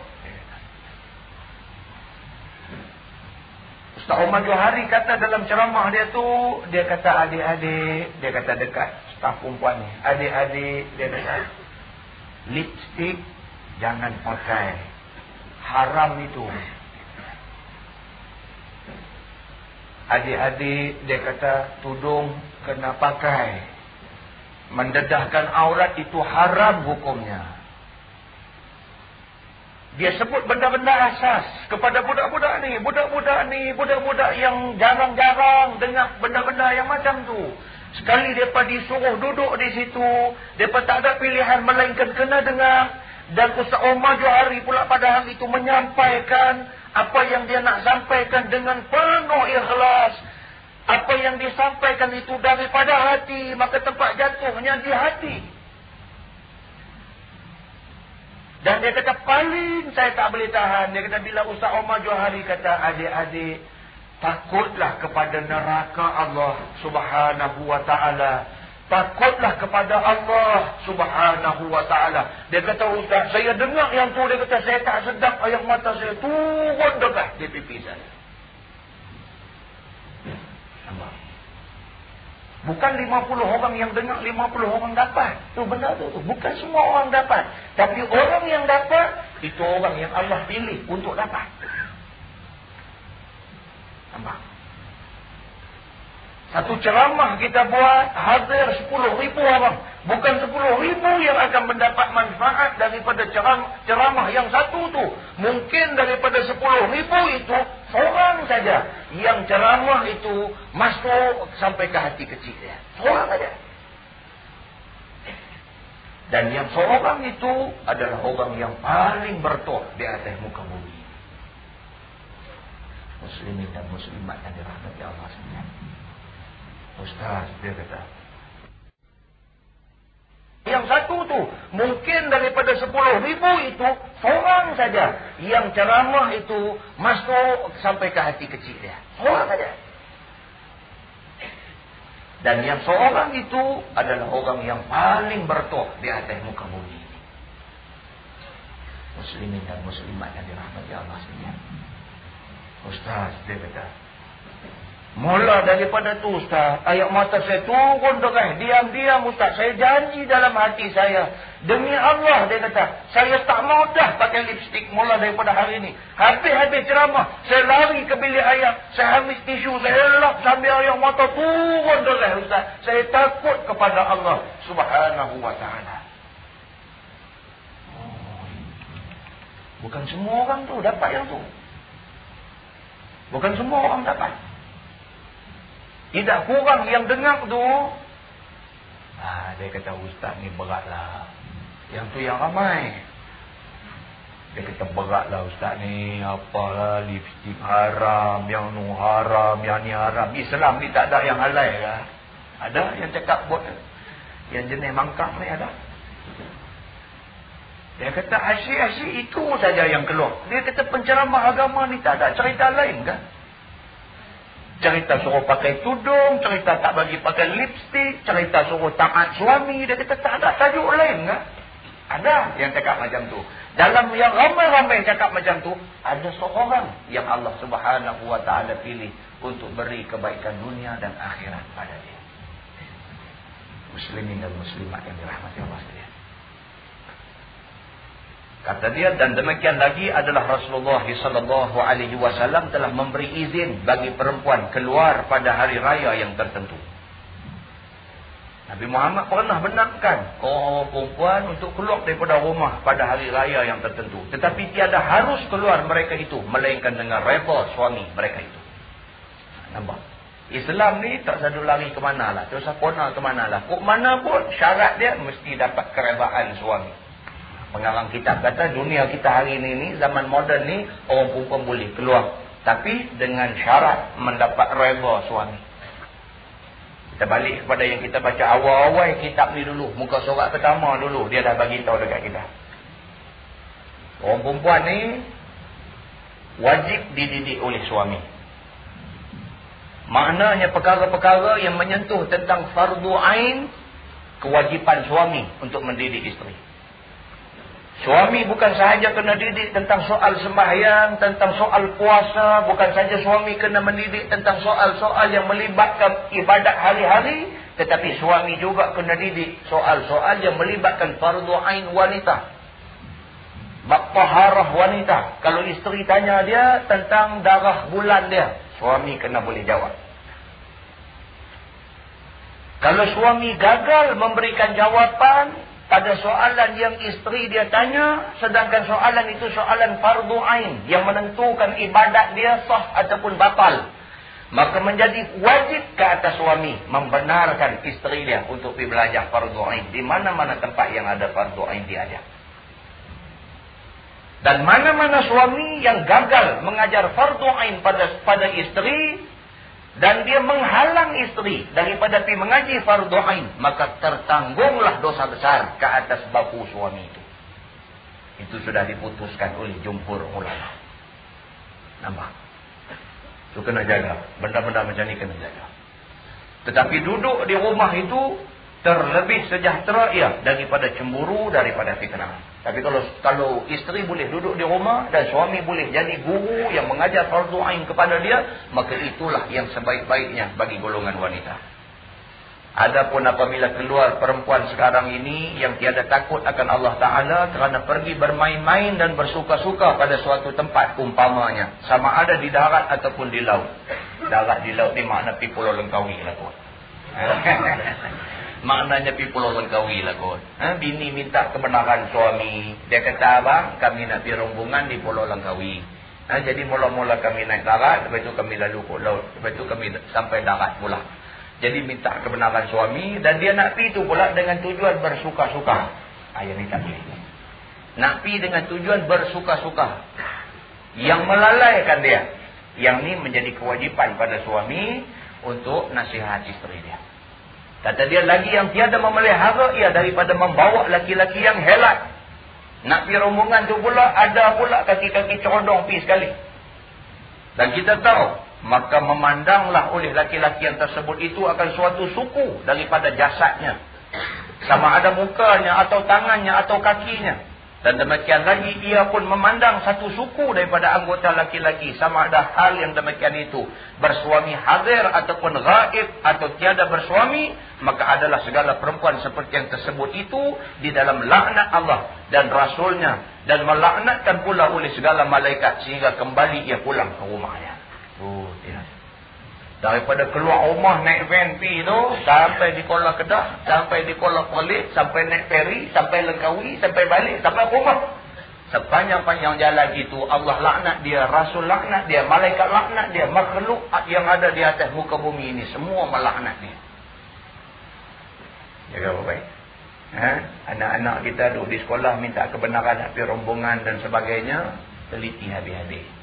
[SPEAKER 1] Ustaz Umar Johari kata dalam ceramah dia tu, dia kata adik-adik, dia kata dekat staf perempuan ni. Adik-adik, dia kata, lipstick jangan pakai. Haram itu. Adik-adik, dia kata tudung kena pakai mendedahkan aurat itu haram hukumnya. Dia sebut benda-benda asas kepada budak-budak ni. Budak-budak ni, budak-budak yang jarang-jarang dengar benda-benda yang macam tu. Sekali mereka disuruh duduk di situ. Mereka tak ada pilihan melainkan kena dengar. Dan Ustaz Omar Johari pula pada hari itu menyampaikan apa yang dia nak sampaikan dengan penuh ikhlas. Apa yang disampaikan itu daripada hati, maka tempat jatuhnya di hati. Dan dia kata, paling saya tak boleh tahan. Dia kata, bila Ustaz Omar Johari kata, adik-adik, takutlah kepada neraka Allah subhanahu wa ta'ala. Takutlah kepada Allah subhanahu wa ta'ala. Dia kata, Ustaz, saya dengar yang tu. Dia kata, saya tak sedap ayam mata saya turun dekat di pipi saya. Bukan 50 orang yang dengar, 50 orang dapat. Itu benar itu. Bukan semua orang dapat. Tapi orang yang dapat, itu orang yang Allah pilih untuk dapat. Nampak? Satu ceramah kita buat, hadir 10 ribu orang. Bukan 10 ribu yang akan mendapat manfaat daripada ceramah yang satu itu. Mungkin daripada 10 ribu itu, seorang saja. Yang ceramah itu masuk sampai ke hati kecil dia. Seorang saja. Dan yang seorang itu adalah orang yang paling bertuah di atas muka bumi. Muslimin dan muslimat yang dirahmati Allah sekalian. Ustaz, dia kata. Yang satu tu, mungkin daripada sepuluh ribu itu, seorang saja. Yang ceramah itu masuk sampai ke hati kecil dia. Seorang saja. Dan yang seorang itu adalah orang yang paling bertuah di atas muka bumi. Muslimin dan muslimat yang dirahmati Allah sekalian. Ustaz, dia kata, Mula daripada tu Ustaz, ayat mata saya turun derai. Diam-diam Ustaz, saya janji dalam hati saya. Demi Allah dia kata, saya tak mau dah pakai lipstick mula daripada hari ini. Habis-habis ceramah, saya lari ke bilik ayam. Saya ambil tisu, saya lap sambil ayat mata turun derai Ustaz. Saya takut kepada Allah subhanahu wa ta'ala. Bukan semua orang tu dapat yang tu. Bukan semua orang dapat. Tidak kurang yang dengar tu. Ah, dia kata ustaz ni beratlah. Yang tu yang ramai. Dia kata beratlah ustaz ni. Apalah lipstick haram. Yang nu haram. Yang ni haram. Islam ni tak ada yang halal lah. Ada yang cakap buat. Yang jenis mangkak ni ada. Dia kata asyik-asyik itu saja yang keluar. Dia kata penceramah agama ni tak ada cerita lain kan? Cerita suruh pakai tudung, cerita tak bagi pakai lipstick, cerita suruh taat suami. Dia kata tak ada tajuk lain kan? Ada yang cakap macam tu. Dalam yang ramai-ramai cakap macam tu, ada seorang yang Allah subhanahu wa ta'ala pilih untuk beri kebaikan dunia dan akhirat pada dia. Muslimin dan muslimat yang dirahmati Allah sekalian. Kata dia dan demikian lagi adalah Rasulullah sallallahu alaihi wasallam telah memberi izin bagi perempuan keluar pada hari raya yang tertentu. Nabi Muhammad pernah benarkan orang-orang perempuan untuk keluar daripada rumah pada hari raya yang tertentu. Tetapi tiada harus keluar mereka itu melainkan dengan redha suami mereka itu. Nampak? Islam ni tak sadu lari ke mana lah. Terus kona ke mana lah. Kok mana pun syarat dia mesti dapat kerebaan suami pengarang kitab. Kata dunia kita hari ini ni zaman moden ni orang perempuan boleh keluar. Tapi dengan syarat mendapat reba suami. Kita balik kepada yang kita baca awal-awal kitab ni dulu. Muka surat pertama dulu dia dah bagi tahu dekat kita. Orang perempuan ni wajib dididik oleh suami. Maknanya perkara-perkara yang menyentuh tentang fardu ain kewajipan suami untuk mendidik isteri Suami bukan sahaja kena didik tentang soal sembahyang, tentang soal puasa. Bukan sahaja suami kena mendidik tentang soal-soal yang melibatkan ibadat hari-hari. Tetapi suami juga kena didik soal-soal yang melibatkan fardu ain wanita. Bak taharah wanita. Kalau isteri tanya dia tentang darah bulan dia. Suami kena boleh jawab. Kalau suami gagal memberikan jawapan, pada soalan yang isteri dia tanya sedangkan soalan itu soalan fardu ain yang menentukan ibadat dia sah ataupun batal. Maka menjadi wajib ke atas suami membenarkan isteri dia untuk pergi belajar fardu ain. Di mana-mana tempat yang ada fardu ain dia ada dan mana-mana suami yang gagal mengajar fardu ain pada pada isteri dan dia menghalang isteri daripada pergi mengaji fardu ain maka tertanggunglah dosa besar ke atas bapu suami itu. Itu sudah diputuskan oleh jumhur ulama. Nampak? Itu kena jaga. Benda-benda macam ni kena jaga. Tetapi duduk di rumah itu terlebih sejahtera ia daripada cemburu daripada fitnah tapi kalau kalau isteri boleh duduk di rumah dan suami boleh jadi guru yang mengajar fardu ain kepada dia maka itulah yang sebaik-baiknya bagi golongan wanita adapun apabila keluar perempuan sekarang ini yang tiada takut akan Allah taala kerana pergi bermain-main dan bersuka-suka pada suatu tempat umpamanya sama ada di darat ataupun di laut Darat di laut ni makna pi pulau Lengkawi lah kot. Maknanya pi pulau Lengkawi lah kot. Ha? Bini minta kebenaran suami. Dia kata abang kami nak pergi rombongan di pulau Lengkawi. Ha? Jadi mula-mula kami naik darat. Lepas tu kami lalu ke laut. Lepas tu kami sampai darat pula. Jadi minta kebenaran suami. Dan dia nak pergi tu pula dengan tujuan bersuka-suka. Ayah ni tak boleh. Nak pergi dengan tujuan bersuka-suka. Yang melalaikan dia. Yang ni menjadi kewajipan pada suami untuk nasihat isteri dia. Kata dia lagi yang tiada memelihara ia daripada membawa laki-laki yang helat. Nak pergi rombongan tu pula ada pula kaki-kaki cerodong pergi sekali. Dan kita tahu maka memandanglah oleh laki-laki yang tersebut itu akan suatu suku daripada jasadnya. Sama ada mukanya atau tangannya atau kakinya. Dan demikian lagi ia pun memandang satu suku daripada anggota laki-laki. Sama ada hal yang demikian itu. Bersuami hadir ataupun gaib atau tiada bersuami. Maka adalah segala perempuan seperti yang tersebut itu. Di dalam laknat Allah dan Rasulnya. Dan melaknatkan pula oleh segala malaikat. Sehingga kembali ia pulang ke rumahnya. Daripada keluar rumah naik van pi tu sampai di Kuala Kedah, sampai di Kuala Kuala, sampai naik feri, sampai Lengkawi, sampai balik, sampai rumah. Sepanjang-panjang jalan itu Allah laknat dia, Rasul laknat dia, malaikat laknat dia, makhluk yang ada di atas muka bumi ini semua melaknat dia. Jaga baik-baik. Ha? Anak-anak kita duduk di sekolah minta kebenaran pergi rombongan dan sebagainya, teliti habis-habis.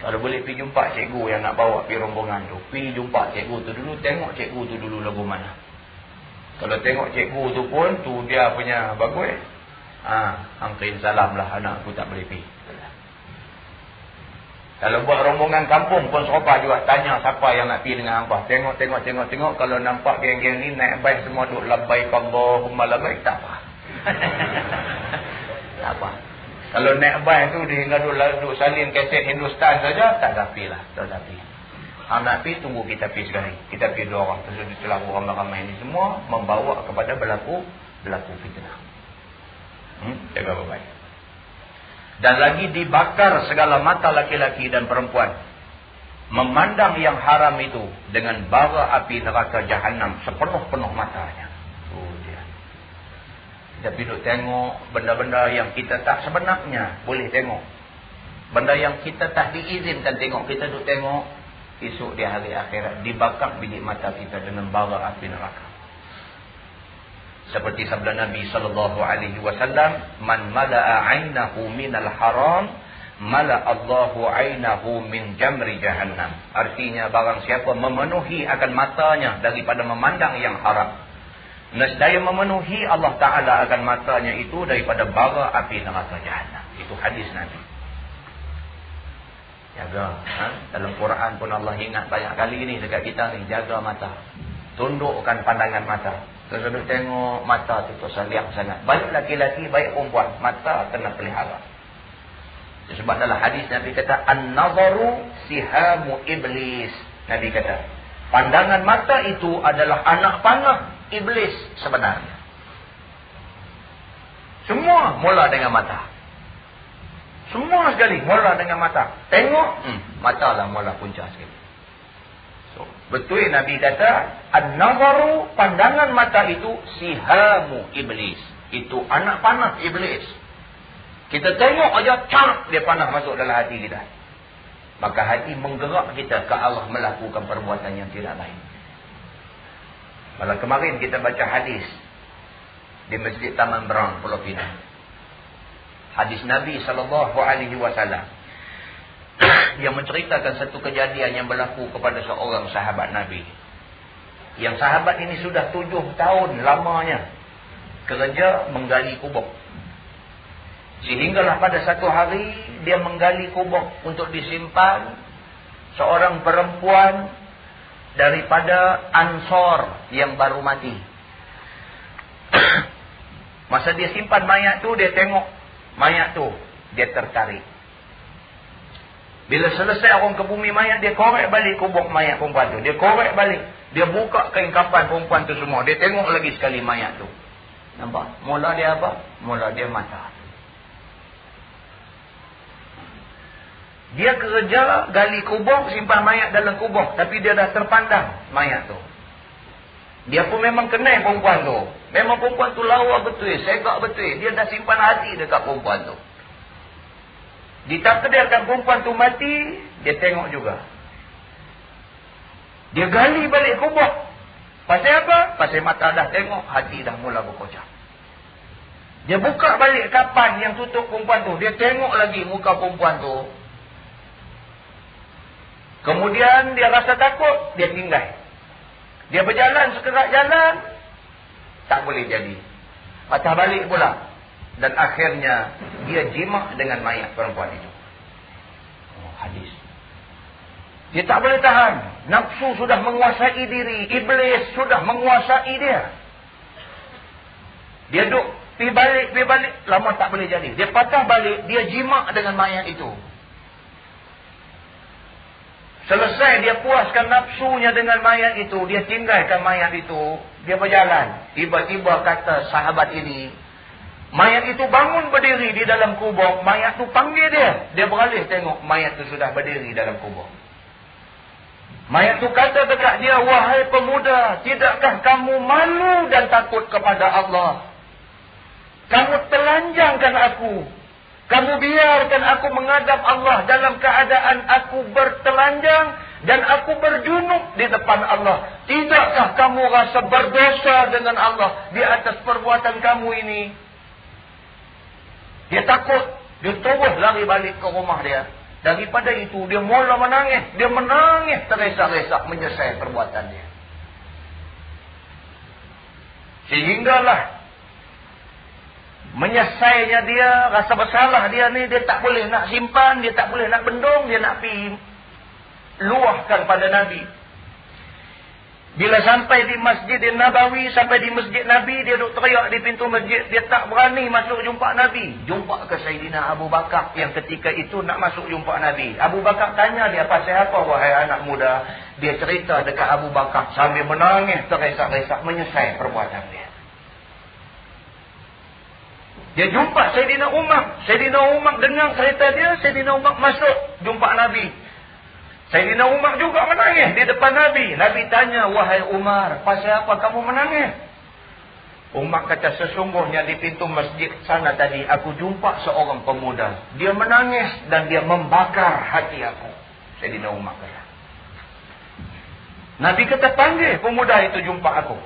[SPEAKER 1] Kalau boleh pergi jumpa cikgu yang nak bawa pergi rombongan tu. Pergi jumpa cikgu tu dulu. Tengok cikgu tu dulu lagu mana. Kalau tengok cikgu tu pun. Tu dia punya bagus. Ha, angkin salam lah anak aku tak boleh pergi. Kalau buat rombongan kampung pun serupa juga. Tanya siapa yang nak pergi dengan apa. Tengok, tengok, tengok, tengok. Kalau nampak geng-geng ni naik baik semua duduk labai Allahumma labai. Tak apa. tak apa. Kalau naik bas tu dia ngadu lalu salin keset Hindustan saja tak tapi lah, tak tapi. Anak pi tunggu kita pi sekali. Kita pi dua orang terus dicelah orang ramai ini semua membawa kepada berlaku berlaku fitnah. Hmm, jaga baik. Dan lagi dibakar segala mata laki-laki dan perempuan. Memandang yang haram itu dengan bara api neraka jahanam sepenuh-penuh matanya. Kita duduk tengok benda-benda yang kita tak sebenarnya boleh tengok. Benda yang kita tak diizinkan tengok. Kita duduk tengok esok di hari akhirat. Dibakar bilik mata kita dengan bara api neraka. Seperti sabda Nabi SAW. Man mala'a aynahu minal haram. Mala Allahu aynahu min jamri jahannam. Artinya barang siapa memenuhi akan matanya daripada memandang yang haram. Nescaya memenuhi Allah Ta'ala akan matanya itu daripada bara api neraka jahannam. Itu hadis Nabi. Jaga. Ha? Dalam Quran pun Allah ingat banyak kali ni dekat kita ni. Jaga mata. Tundukkan pandangan mata. Terus tengok mata tu tersaliak sangat. Baik laki-laki, baik perempuan. Mata kena pelihara. Sebab dalam hadis Nabi kata. An-nazaru sihamu iblis. Nabi kata. Pandangan mata itu adalah anak panah iblis sebenarnya. Semua mula dengan mata. Semua sekali mula dengan mata. Tengok, hmm, mata lah mula punca sekali. So, betul Nabi kata, An-nazaru, pandangan mata itu, sihamu iblis. Itu anak panah iblis. Kita tengok aja, cak dia panah masuk dalam hati kita. Maka hati menggerak kita ke Allah melakukan perbuatan yang tidak baik. Malah kemarin kita baca hadis di Masjid Taman Berang Pulau Pinang. Hadis Nabi sallallahu alaihi wasallam yang menceritakan satu kejadian yang berlaku kepada seorang sahabat Nabi. Yang sahabat ini sudah tujuh tahun lamanya kerja menggali kubur. Sehinggalah pada satu hari dia menggali kubur untuk disimpan seorang perempuan daripada ansor yang baru mati. Masa dia simpan mayat tu, dia tengok mayat tu. Dia tertarik. Bila selesai orang ke bumi mayat, dia korek balik kubur mayat perempuan tu. Dia korek balik. Dia buka kain kapan perempuan tu semua. Dia tengok lagi sekali mayat tu. Nampak? Mula dia apa? Mula dia mata. Dia kerja gali kubur, simpan mayat dalam kubur. Tapi dia dah terpandang mayat tu. Dia pun memang kenal perempuan tu. Memang perempuan tu lawa betul, segak betul. Dia dah simpan hati dekat perempuan tu. Ditakdirkan perempuan tu mati, dia tengok juga. Dia gali balik kubur. Pasal apa? Pasal mata dah tengok, hati dah mula berkocak. Dia buka balik kapan yang tutup perempuan tu. Dia tengok lagi muka perempuan tu. Kemudian dia rasa takut, dia tinggal. Dia berjalan sekerak jalan, tak boleh jadi. Patah balik pula. Dan akhirnya, dia jimak dengan mayat perempuan itu. Oh, hadis. Dia tak boleh tahan. Nafsu sudah menguasai diri. Iblis sudah menguasai dia. Dia duduk Pergi balik, pergi balik. Lama tak boleh jadi. Dia patah balik, dia jimak dengan mayat itu. Selesai dia puaskan nafsunya dengan mayat itu. Dia tinggalkan mayat itu. Dia berjalan. Tiba-tiba kata sahabat ini. Mayat itu bangun berdiri di dalam kubur. Mayat itu panggil dia. Dia beralih tengok mayat itu sudah berdiri dalam kubur. Mayat itu kata dekat dia. Wahai pemuda. Tidakkah kamu malu dan takut kepada Allah? Kamu telanjangkan aku. Kamu biarkan aku menghadap Allah dalam keadaan aku bertelanjang dan aku berjunuk di depan Allah. Tidakkah kamu rasa berdosa dengan Allah di atas perbuatan kamu ini? Dia takut. Dia terus lari balik ke rumah dia. Daripada itu, dia mula menangis. Dia menangis teresak-resak menyesal perbuatan dia. Sehinggalah menyesainya dia, rasa bersalah dia ni, dia tak boleh nak simpan, dia tak boleh nak bendung, dia nak pergi luahkan pada Nabi. Bila sampai di Masjid Nabawi, sampai di Masjid Nabi, dia duduk teriak di pintu masjid, dia tak berani masuk jumpa Nabi. Jumpa ke Sayyidina Abu Bakar yang ketika itu nak masuk jumpa Nabi. Abu Bakar tanya dia, pasal apa wahai anak muda? Dia cerita dekat Abu Bakar sambil menangis, teresak-resak, menyesai perbuatan dia. Dia jumpa Sayyidina Umar. Sayyidina Umar dengar cerita dia. Sayyidina Umar masuk jumpa Nabi. Sayyidina Umar juga menangis di depan Nabi. Nabi tanya, Wahai Umar, pasal apa kamu menangis? Umar kata, sesungguhnya di pintu masjid sana tadi, aku jumpa seorang pemuda. Dia menangis dan dia membakar hati aku. Sayyidina Umar kata. Nabi kata, panggil pemuda itu jumpa aku.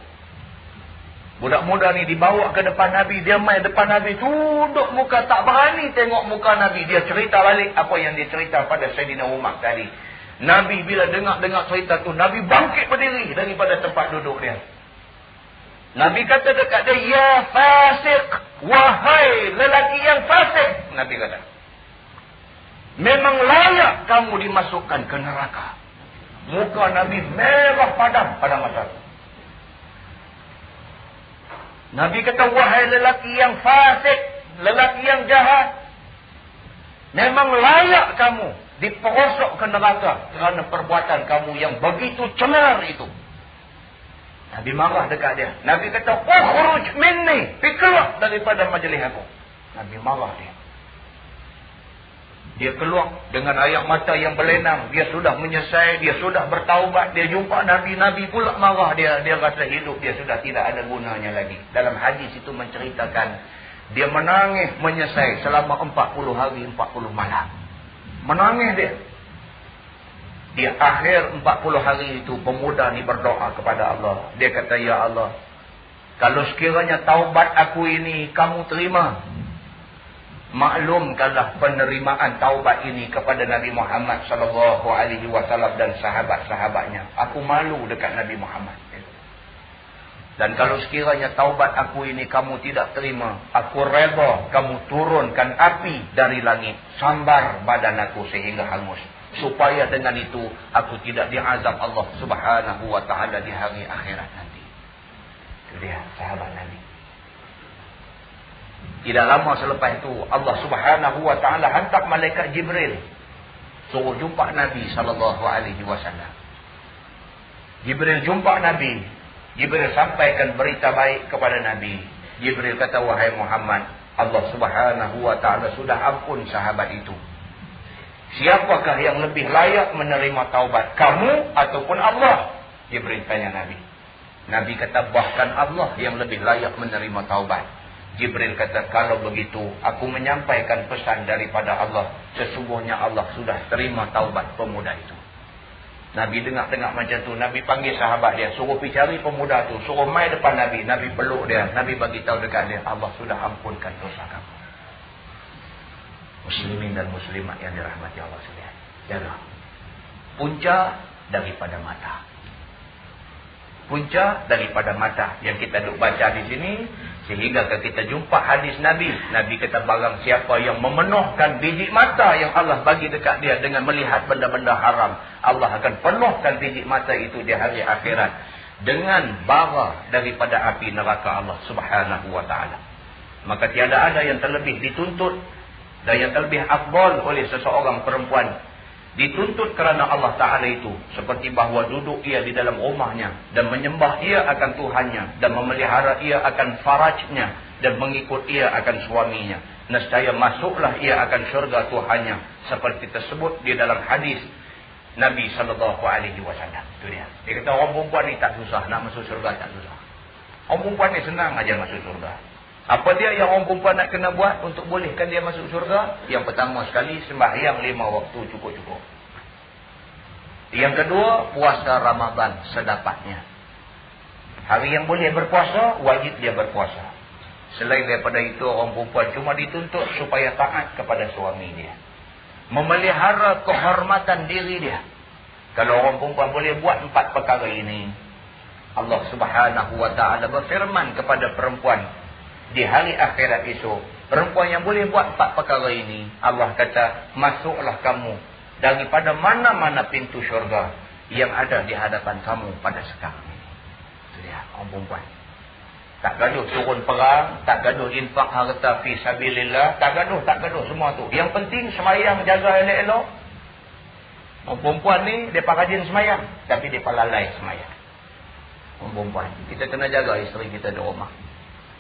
[SPEAKER 1] Budak muda ni dibawa ke depan Nabi. Dia main depan Nabi. Tunduk muka. Tak berani tengok muka Nabi. Dia cerita balik apa yang dia cerita pada Sayyidina Umar tadi. Nabi bila dengar-dengar cerita tu. Nabi bangkit berdiri daripada tempat duduk dia. Nabi kata dekat dia. Ya fasik. Wahai lelaki yang fasik. Nabi kata. Memang layak kamu dimasukkan ke neraka. Muka Nabi merah padam pada masa itu. Nabi kata, wahai lelaki yang fasik, lelaki yang jahat. Memang layak kamu diperosok ke neraka kerana perbuatan kamu yang begitu cenar itu. Nabi marah dekat dia. Nabi kata, Ukhruj minni. Pergi daripada majlis aku. Nabi marah dia. Dia keluar dengan air mata yang berlenang. Dia sudah menyesai. Dia sudah bertaubat. Dia jumpa Nabi. Nabi pula marah dia. Dia rasa hidup dia sudah tidak ada gunanya lagi. Dalam hadis itu menceritakan. Dia menangis menyesai selama 40 hari 40 malam. Menangis dia. Di akhir 40 hari itu pemuda ni berdoa kepada Allah. Dia kata, Ya Allah. Kalau sekiranya taubat aku ini kamu terima maklumkanlah penerimaan taubat ini kepada Nabi Muhammad sallallahu alaihi wasallam dan sahabat-sahabatnya. Aku malu dekat Nabi Muhammad. Dan kalau sekiranya taubat aku ini kamu tidak terima, aku reda kamu turunkan api dari langit, sambar badan aku sehingga hangus. Supaya dengan itu aku tidak diazab Allah subhanahu wa ta'ala di hari akhirat nanti. Itu dia sahabat Nabi. Tidak lama selepas itu Allah Subhanahu wa taala hantar malaikat Jibril suruh jumpa Nabi sallallahu alaihi wasallam. Jibril jumpa Nabi. Jibril sampaikan berita baik kepada Nabi. Jibril kata wahai Muhammad, Allah Subhanahu wa taala sudah ampun sahabat itu. Siapakah yang lebih layak menerima taubat? Kamu ataupun Allah? Jibril tanya Nabi. Nabi kata bahkan Allah yang lebih layak menerima taubat. Jibril kata kalau begitu aku menyampaikan pesan daripada Allah. Sesungguhnya Allah sudah terima taubat pemuda itu. Nabi dengar-dengar macam tu. Nabi panggil sahabat dia. Suruh pergi cari pemuda tu. Suruh mai depan Nabi. Nabi peluk dia. Nabi bagi tahu dekat dia. Allah sudah ampunkan dosa kamu muslimin dan muslimat yang dirahmati Allah sekalian. Jaga. Punca daripada mata. Punca daripada mata yang kita duk baca di sini sehingga kita jumpa hadis Nabi, Nabi kata barang siapa yang memenuhkan biji mata yang Allah bagi dekat dia dengan melihat benda-benda haram, Allah akan penuhkan biji mata itu di hari akhirat dengan bara daripada api neraka Allah Subhanahu wa taala. Maka tiada ada yang terlebih dituntut dan yang terlebih afdal oleh seseorang perempuan dituntut kerana Allah Ta'ala itu seperti bahawa duduk ia di dalam rumahnya dan menyembah ia akan Tuhannya dan memelihara ia akan farajnya dan mengikut ia akan suaminya nescaya masuklah ia akan syurga Tuhannya seperti tersebut di dalam hadis Nabi Sallallahu Alaihi Wasallam. Itu dia. Dia kata orang perempuan ni tak susah nak masuk syurga tak susah. Orang perempuan ni senang aja masuk syurga. Apa dia yang orang perempuan nak kena buat untuk bolehkan dia masuk syurga? Yang pertama sekali, sembahyang lima waktu cukup-cukup. Yang kedua, puasa Ramadan sedapatnya. Hari yang boleh berpuasa, wajib dia berpuasa. Selain daripada itu, orang perempuan cuma dituntut supaya taat kepada suami dia. Memelihara kehormatan diri dia. Kalau orang perempuan boleh buat empat perkara ini, Allah subhanahu wa ta'ala berfirman kepada perempuan, di hari akhirat itu perempuan yang boleh buat empat perkara ini Allah kata masuklah kamu daripada mana-mana pintu syurga yang ada di hadapan kamu pada sekarang itu dia orang perempuan. Tak gaduh turun perang tak gaduh infak harta fi sabilillah tak gaduh tak gaduh semua tu. Yang penting semayang jaga elok-elok. Orang perempuan ni dia rajin semayang tapi dia lalai semayang. Orang perempuan kita kena jaga isteri kita di rumah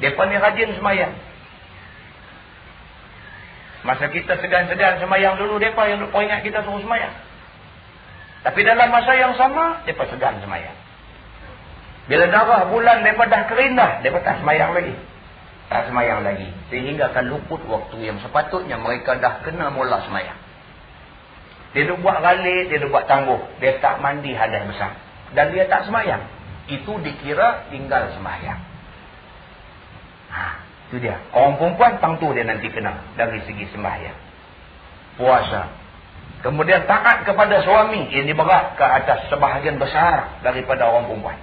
[SPEAKER 1] mereka ni rajin semayang. Masa kita segan-segan semayang dulu, mereka yang ingat kita suruh semayang. Tapi dalam masa yang sama, mereka segan semayang. Bila darah bulan, mereka dah kering dah. Mereka tak semayang lagi. Tak semayang lagi. Sehingga akan luput waktu yang sepatutnya mereka dah kena mula semayang. Dia duk buat galik, dia duk buat tangguh. Dia tak mandi hadas besar. Dan dia tak semayang. Itu dikira tinggal semayang. Ha, itu dia. Orang perempuan tentu dia nanti kena dari segi sembahyang. Puasa. Kemudian taat kepada suami. Ini berat ke atas sebahagian besar daripada orang perempuan.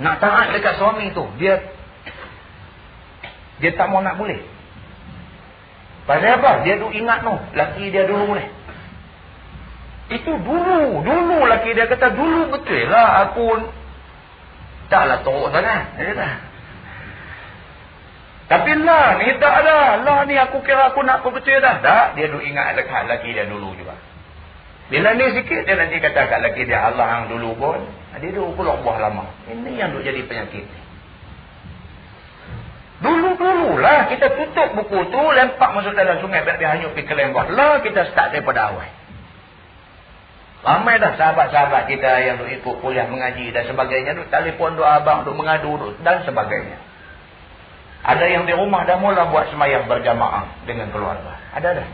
[SPEAKER 1] Nak taat dekat suami itu. Dia dia tak mau nak boleh. Pasal apa? Dia tu ingat tu. Laki dia dulu boleh. Itu dulu. Dulu laki dia kata dulu betul lah aku taklah teruk sangat. Dia kata. Tapi lah ni tak ada. Lah ni aku kira aku nak percaya dah. Tak. Dia duk ingat dekat laki dia dulu juga. Bila ni sikit dia nanti kata kat laki dia Allah yang dulu pun. Dia duk pulak buah lama. Ini yang duk jadi penyakit ni. Dulu-dulu lah kita tutup buku tu. Lempak masuk dalam sungai. Biar dia hanyut pergi ke lembah. Lah kita start daripada awal. Ramai dah sahabat-sahabat kita yang duk ikut kuliah mengaji dan sebagainya. Duk telefon duk abang, duk mengadu duk, dan sebagainya. Ada yang di rumah dah mula buat semayang berjamaah dengan keluarga. Ada dah.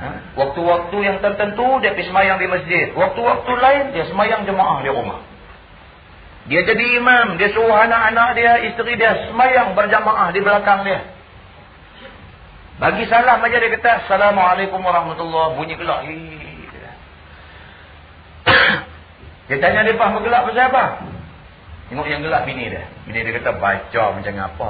[SPEAKER 1] Ha? Waktu-waktu ha? yang tertentu dia pergi semayang di masjid. Waktu-waktu lain dia semayang jemaah di rumah. Dia jadi imam. Dia suruh anak-anak dia, isteri dia semayang berjamaah di belakang dia. Bagi salam aja dia kata, Assalamualaikum warahmatullahi Bunyi gelap. dia tanya dia faham pasal apa? Tengok yang gelap bini dia. Bini dia kata baca macam apa.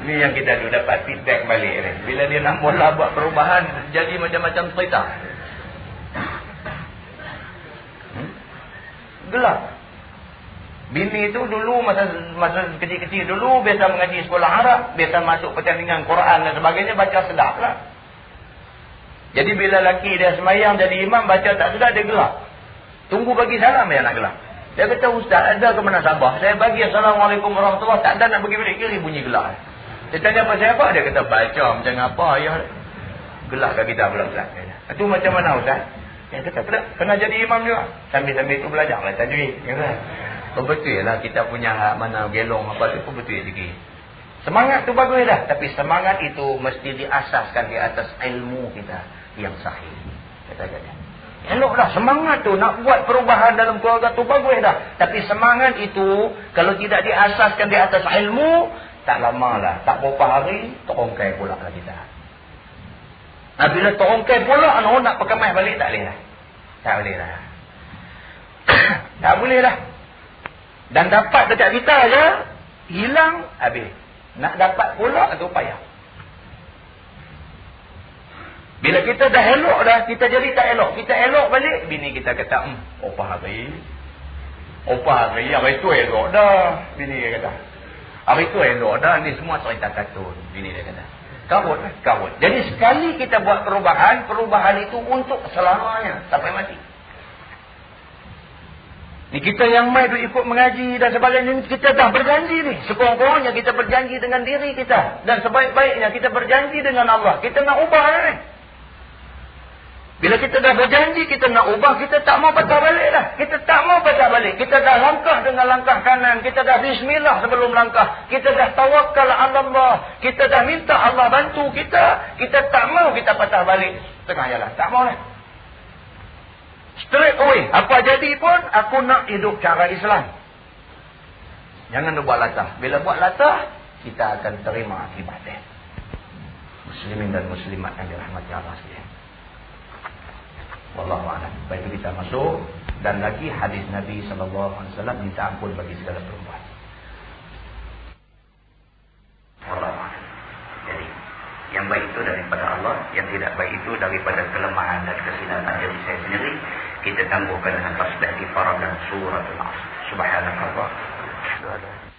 [SPEAKER 1] Ini yang kita dulu dapat feedback balik ni. Bila dia nak mula buat perubahan, jadi macam-macam cerita. Hmm? Gelap. Bini itu dulu masa masa kecil-kecil dulu biasa mengaji sekolah Arab, biasa masuk pertandingan Quran dan sebagainya baca sedap lah. Jadi bila laki dia semayang jadi imam baca tak sedap dia gelap. Tunggu bagi salam ya nak gelap. Dia kata ustaz ada ke mana Sabah? Saya bagi assalamualaikum warahmatullahi tak ada nak bagi balik kiri bunyi gelap. Dia tanya apa siapa? Dia kata baca macam apa ayah. Gelakkan kita pula Ustaz. Itu macam mana Ustaz? Dia kata pernah, pernah jadi imam juga. Sambil-sambil itu belajar lah tajwid. Kata. Oh betul lah kita punya mana gelong apa tu pun betul sikit. Semangat tu bagus dah. Tapi semangat itu mesti diasaskan di atas ilmu kita yang sahih. Kata-kata. Eloklah semangat tu nak buat perubahan dalam keluarga tu bagus dah. Tapi semangat itu kalau tidak diasaskan di atas ilmu, tak lama lah. Tak berapa hari, terongkai pula lah kita. Nah, bila terongkai pula, anak nak perkemah balik tak boleh lah. Tak boleh lah. tak boleh lah. Dan dapat dekat kita aja, hilang, habis. Nak dapat pula, itu payah. Bila kita dah elok dah, kita jadi tak elok. Kita elok balik, bini kita kata, hmm, opah hari. Opah hari, hari tu elok dah. Bini dia kata. Hari tu elok dah, ni semua cerita kartun. Bini dia kata. Kawut lah. Jadi sekali kita buat perubahan, perubahan itu untuk selamanya. Sampai mati. Ni kita yang mai tu ikut mengaji dan sebagainya kita dah berjanji ni. Sekurang-kurangnya kita berjanji dengan diri kita dan sebaik-baiknya kita berjanji dengan Allah. Kita nak ubah ni. Bila kita dah berjanji kita nak ubah, kita tak mau patah balik dah. Kita tak mau patah balik. Kita dah langkah dengan langkah kanan. Kita dah bismillah sebelum langkah. Kita dah tawakal Allah. Kita dah minta Allah bantu kita. Kita tak mau kita patah balik. Tengah jalan. Tak mau lah. Straight away. Apa jadi pun, aku nak hidup cara Islam. Jangan buat latah. Bila buat latah, kita akan terima akibatnya. Muslimin dan muslimat yang dirahmati Allah sekalian. Wallahu a'lam. Baik kita masuk dan lagi hadis Nabi sallallahu alaihi wasallam minta ampun bagi segala perempuan. Wallahu a'lam. Jadi yang baik itu daripada Allah, yang tidak baik itu daripada kelemahan dan kesilapan diri saya sendiri. Kita tangguhkan dengan tasbih di dan surah Al-Asr. Subhanallah.